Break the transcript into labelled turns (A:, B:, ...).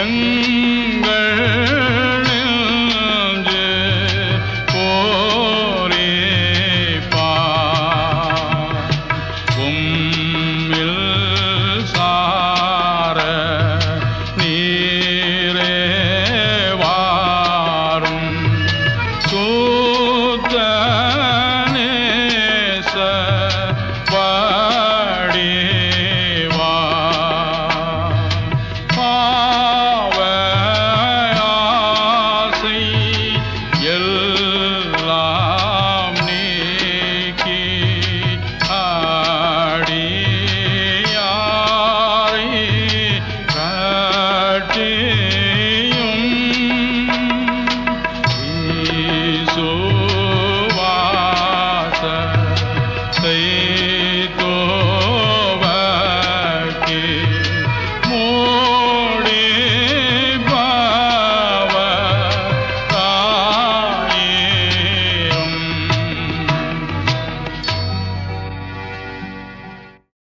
A: جنة